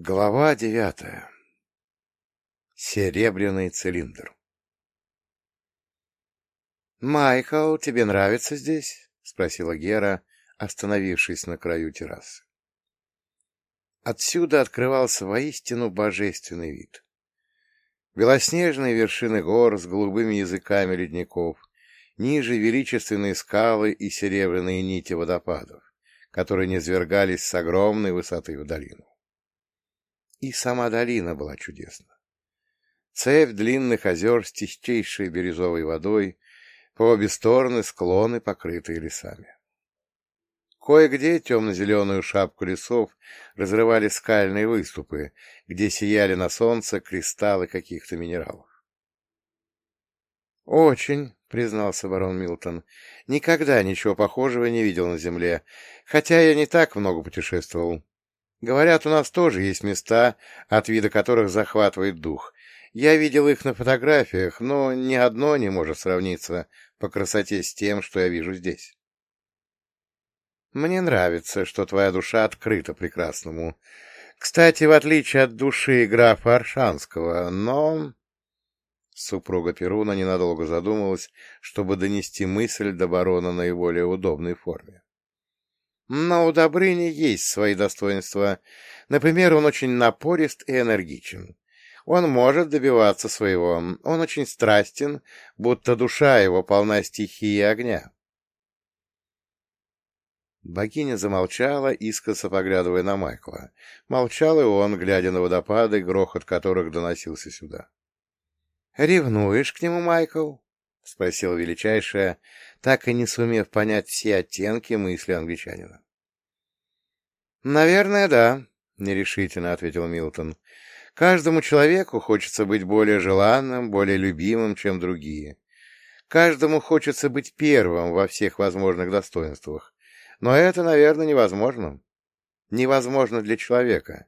Глава девятая. Серебряный цилиндр. «Майкл, тебе нравится здесь?» — спросила Гера, остановившись на краю террасы. Отсюда открывался воистину божественный вид. Белоснежные вершины гор с голубыми языками ледников, ниже величественные скалы и серебряные нити водопадов, которые низвергались с огромной высоты в долину. И сама долина была чудесна. Цепь длинных озер с чистейшей бирюзовой водой, по обе стороны склоны, покрытые лесами. Кое-где темно-зеленую шапку лесов разрывали скальные выступы, где сияли на солнце кристаллы каких-то минералов. «Очень», — признался барон Милтон, — «никогда ничего похожего не видел на Земле, хотя я не так много путешествовал. Говорят, у нас тоже есть места, от вида которых захватывает дух. Я видел их на фотографиях, но ни одно не может сравниться по красоте с тем, что я вижу здесь. Мне нравится, что твоя душа открыта прекрасному. Кстати, в отличие от души графа Аршанского, но... Супруга Перуна ненадолго задумалась, чтобы донести мысль до барона наиболее удобной форме. Но у Добрыни есть свои достоинства. Например, он очень напорист и энергичен. Он может добиваться своего. Он очень страстен, будто душа его полна стихии огня. Богиня замолчала, искоса поглядывая на Майкла. Молчал и он, глядя на водопады, грохот которых доносился сюда. — Ревнуешь к нему, Майкл? — спросила величайшая, так и не сумев понять все оттенки мысли англичанина. — Наверное, да, — нерешительно ответил Милтон. — Каждому человеку хочется быть более желанным, более любимым, чем другие. Каждому хочется быть первым во всех возможных достоинствах. Но это, наверное, невозможно. Невозможно для человека.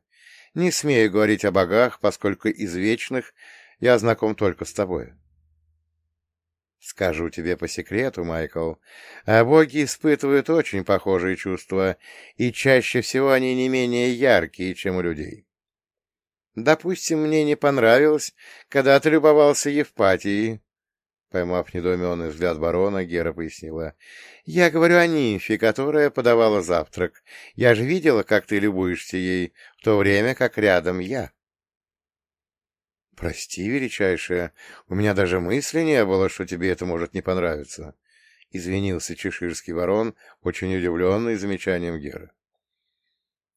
Не смею говорить о богах, поскольку из вечных я знаком только с тобой. Скажу тебе по секрету, Майкл, а боги испытывают очень похожие чувства, и чаще всего они не менее яркие, чем у людей. Допустим, мне не понравилось, когда ты любовался Евпатией. Поймав недоуменный взгляд барона, Гера пояснила. — Я говорю о нимфе, которая подавала завтрак. Я же видела, как ты любуешься ей, в то время как рядом я. «Прости, величайшая, у меня даже мысли не было, что тебе это может не понравиться», — извинился чеширский ворон, очень удивленный замечанием Геры.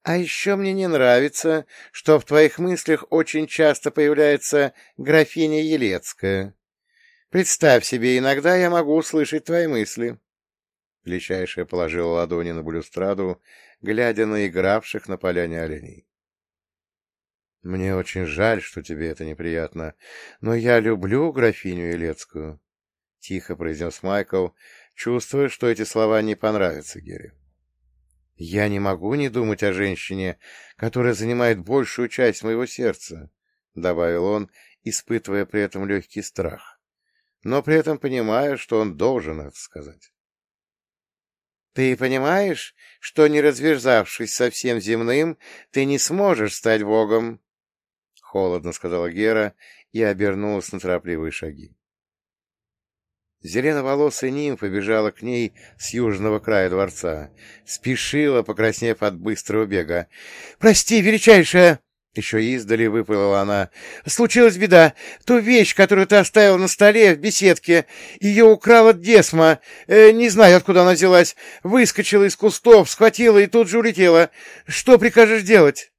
«А еще мне не нравится, что в твоих мыслях очень часто появляется графиня Елецкая. Представь себе, иногда я могу услышать твои мысли». Величайшая положила ладони на балюстраду, глядя на игравших на поляне оленей. Мне очень жаль, что тебе это неприятно, но я люблю графиню Елецкую, — тихо произнес Майкл, чувствуя, что эти слова не понравятся Гере. Я не могу не думать о женщине, которая занимает большую часть моего сердца, — добавил он, испытывая при этом легкий страх, но при этом понимая, что он должен это сказать. Ты понимаешь, что, не разверзавшись со всем земным, ты не сможешь стать богом? — холодно сказала Гера и обернулась на торопливые шаги. Зеленоволосая нимфа бежала к ней с южного края дворца. Спешила, покраснев от быстрого бега. — Прости, величайшая! — еще издали выпалила она. — Случилась беда. Ту вещь, которую ты оставил на столе в беседке, ее украла Десма. Э, не знаю, откуда она взялась. Выскочила из кустов, схватила и тут же улетела. Что прикажешь делать?